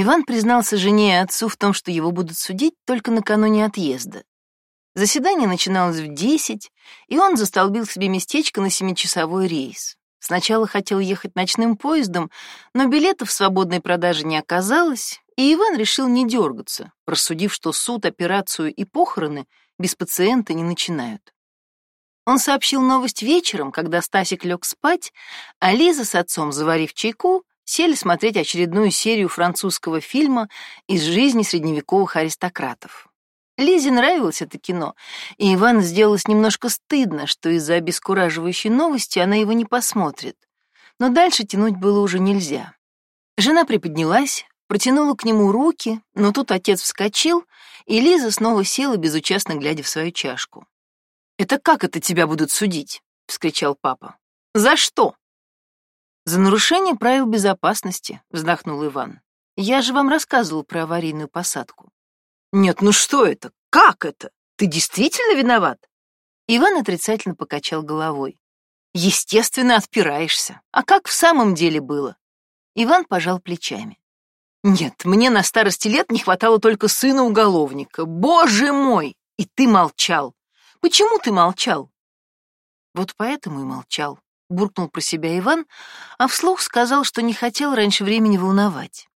Иван признался жене и отцу в том, что его будут судить только накануне отъезда. Заседание начиналось в десять, и он застолбил себе местечко на семичасовой рейс. Сначала хотел ехать ночным поездом, но билетов в свободной продаже не оказалось, и Иван решил не дергаться, рассудив, что суд, операцию и похороны без пациента не начинают. Он сообщил новость вечером, когда Стасик лег спать, а Лиза с отцом, заварив чайку, сели смотреть очередную серию французского фильма из жизни средневековых аристократов. Лизе нравилось это кино, и Иван сделалось немножко стыдно, что из-за обескураживающей новости она его не посмотрит. Но дальше тянуть было уже нельзя. Жена приподнялась, протянула к нему руки, но тут отец вскочил, и Лиза снова села, безучастно глядя в свою чашку. «Это как это тебя будут судить?» — вскричал папа. «За что?» «За нарушение правил безопасности», — вздохнул Иван. «Я же вам рассказывал про аварийную посадку». «Нет, ну что это? Как это? Ты действительно виноват?» Иван отрицательно покачал головой. «Естественно, отпираешься. А как в самом деле было?» Иван пожал плечами. Нет, мне на старости лет не хватало только сына уголовника. Боже мой! И ты молчал. Почему ты молчал? Вот поэтому и молчал, буркнул про себя Иван, а вслух сказал, что не хотел раньше времени волновать.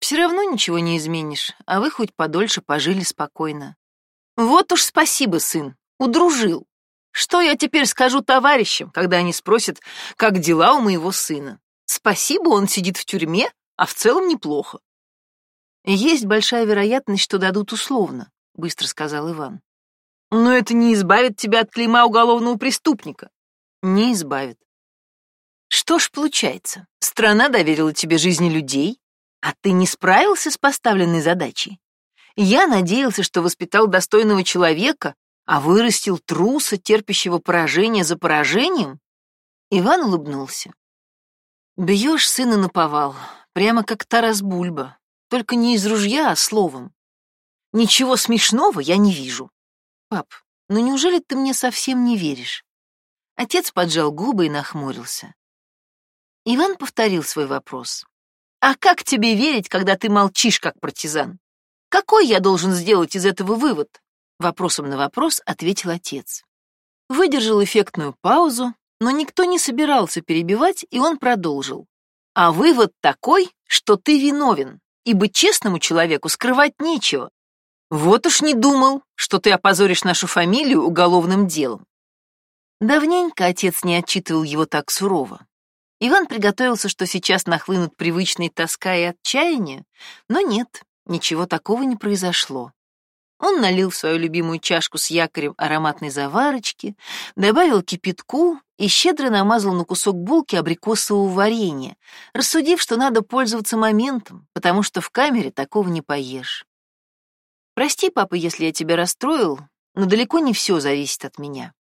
Все равно ничего не изменишь, а вы хоть подольше пожили спокойно. Вот уж спасибо, сын, удружил. Что я теперь скажу товарищам, когда они спросят, как дела у моего сына? Спасибо, он сидит в тюрьме, а в целом неплохо. Есть большая вероятность, что дадут условно, быстро сказал Иван. Но это не избавит тебя от клейма уголовного преступника. Не избавит. Что ж получается, страна доверила тебе жизни людей, а ты не справился с поставленной задачей. Я надеялся, что воспитал достойного человека, а вырастил труса, терпящего поражение за поражением. Иван улыбнулся. Бьешь сына на повал, Прямо как Тарас Бульба, только не из ружья, а словом. Ничего смешного я не вижу. Пап, ну неужели ты мне совсем не веришь? Отец поджал губы и нахмурился. Иван повторил свой вопрос. А как тебе верить, когда ты молчишь как партизан? Какой я должен сделать из этого вывод? Вопросом на вопрос ответил отец. Выдержал эффектную паузу, но никто не собирался перебивать, и он продолжил. А вывод такой, что ты виновен, ибо честному человеку скрывать нечего. Вот уж не думал, что ты опозоришь нашу фамилию уголовным делом. Давненько отец не отчитывал его так сурово. Иван приготовился, что сейчас нахлынут привычные тоска и отчаяние, но нет, ничего такого не произошло. Он налил в свою любимую чашку с якорем ароматной заварочки, добавил кипятку и щедро намазал на кусок булки абрикосового варенья, рассудив, что надо пользоваться моментом, потому что в камере такого не поешь. «Прости, папа, если я тебя расстроил, но далеко не все зависит от меня.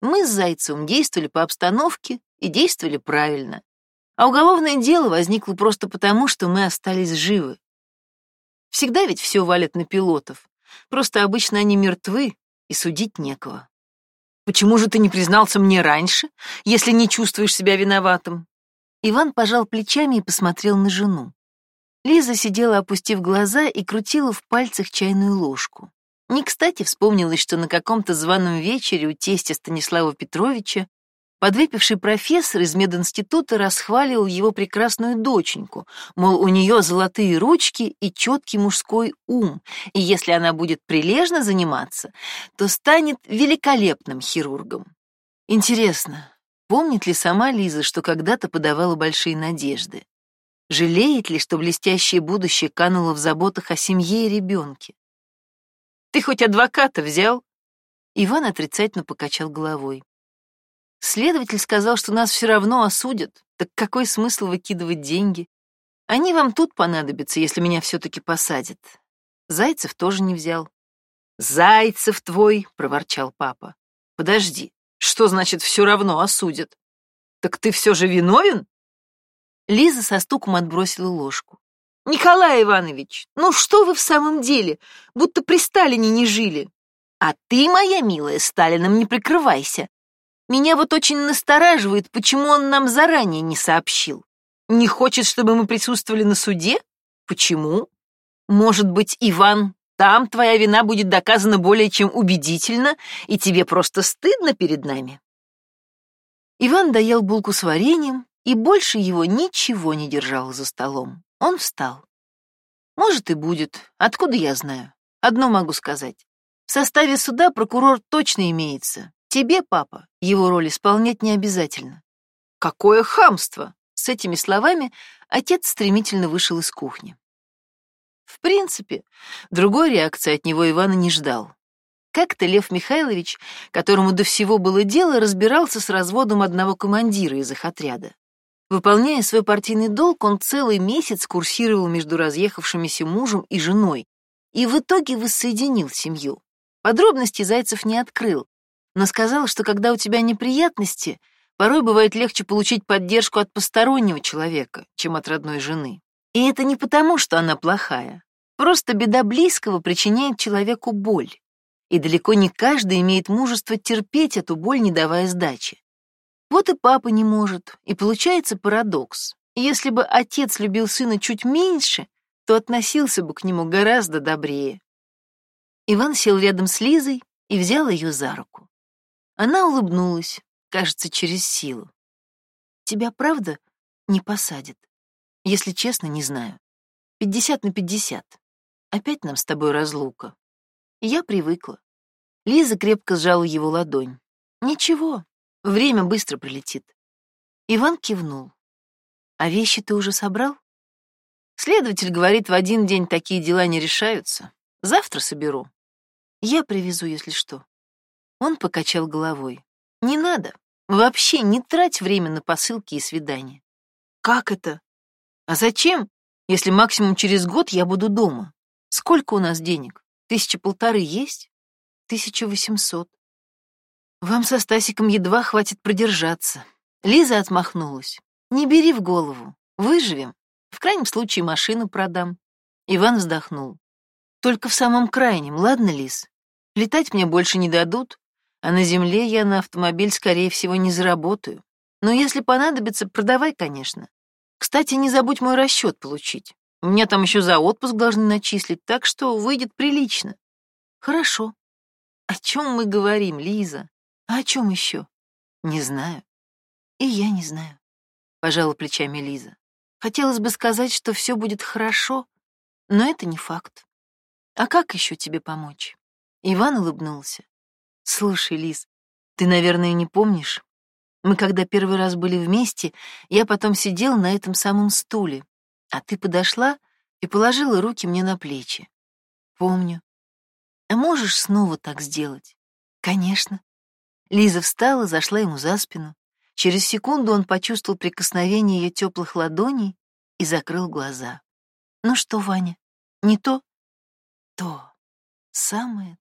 Мы с Зайцевым действовали по обстановке и действовали правильно. А уголовное дело возникло просто потому, что мы остались живы. Всегда ведь все валят на пилотов, Просто обычно они мертвы, и судить некого. Почему же ты не признался мне раньше, если не чувствуешь себя виноватым? Иван пожал плечами и посмотрел на жену. Лиза сидела, опустив глаза, и крутила в пальцах чайную ложку. Не кстати вспомнилось, что на каком-то званом вечере у тестя Станислава Петровича Подвыпивший профессор из мединститута расхваливал его прекрасную доченьку, мол, у нее золотые ручки и четкий мужской ум, и если она будет прилежно заниматься, то станет великолепным хирургом. Интересно, помнит ли сама Лиза, что когда-то подавала большие надежды? Жалеет ли, что блестящее будущее кануло в заботах о семье и ребенке? «Ты хоть адвоката взял?» Иван отрицательно покачал головой. Следователь сказал, что нас все равно осудят. Так какой смысл выкидывать деньги? Они вам тут понадобятся, если меня все-таки посадят. Зайцев тоже не взял. Зайцев твой, проворчал папа. Подожди, что значит все равно осудят? Так ты все же виновен? Лиза со стуком отбросила ложку. Николай Иванович, ну что вы в самом деле, будто при Сталине не жили. А ты, моя милая, Сталином не прикрывайся. Меня вот очень настораживает, почему он нам заранее не сообщил. Не хочет, чтобы мы присутствовали на суде? Почему? Может быть, Иван, там твоя вина будет доказана более чем убедительно, и тебе просто стыдно перед нами? Иван доел булку с вареньем, и больше его ничего не держало за столом. Он встал. Может, и будет. Откуда я знаю? Одно могу сказать. В составе суда прокурор точно имеется. Тебе, папа, его роль исполнять не обязательно. Какое хамство! С этими словами отец стремительно вышел из кухни. В принципе, другой реакции от него Ивана не ждал. Как-то Лев Михайлович, которому до всего было дело, разбирался с разводом одного командира из их отряда. Выполняя свой партийный долг, он целый месяц курсировал между разъехавшимися мужем и женой и в итоге воссоединил семью. Подробности Зайцев не открыл, но сказал, что когда у тебя неприятности, порой бывает легче получить поддержку от постороннего человека, чем от родной жены. И это не потому, что она плохая. Просто беда близкого причиняет человеку боль. И далеко не каждый имеет мужество терпеть эту боль, не давая сдачи. Вот и папа не может, и получается парадокс. Если бы отец любил сына чуть меньше, то относился бы к нему гораздо добрее. Иван сел рядом с Лизой и взял ее за руку. Она улыбнулась, кажется, через силу. «Тебя, правда, не посадят?» Если честно, не знаю. Пятьдесят на пятьдесят. Опять нам с тобой разлука. Я привыкла. Лиза крепко сжала его ладонь. Ничего, время быстро прилетит. Иван кивнул. А вещи ты уже собрал? Следователь говорит, в один день такие дела не решаются. Завтра соберу. Я привезу, если что. Он покачал головой. Не надо. Вообще не трать время на посылки и свидания. Как это? А зачем, если максимум через год я буду дома? Сколько у нас денег? Тысяча полторы есть? Тысяча восемьсот. Вам со Стасиком едва хватит продержаться. Лиза отмахнулась. Не бери в голову. Выживем. В крайнем случае машину продам. Иван вздохнул. Только в самом крайнем, ладно, Лиз? Летать мне больше не дадут, а на земле я на автомобиль, скорее всего, не заработаю. Но если понадобится, продавай, конечно. Кстати, не забудь мой расчет получить. Меня там еще за отпуск должны начислить, так что выйдет прилично. Хорошо. О чем мы говорим, Лиза? А о чем еще? Не знаю. И я не знаю. Пожала плечами Лиза. Хотелось бы сказать, что все будет хорошо, но это не факт. А как еще тебе помочь? Иван улыбнулся. Слушай, Лиз, ты, наверное, не помнишь? Мы когда первый раз были вместе, я потом сидел на этом самом стуле, а ты подошла и положила руки мне на плечи. Помню. А можешь снова так сделать? Конечно. Лиза встала, зашла ему за спину. Через секунду он почувствовал прикосновение ее теплых ладоней и закрыл глаза. «Ну что, Ваня, не то?» «То, самое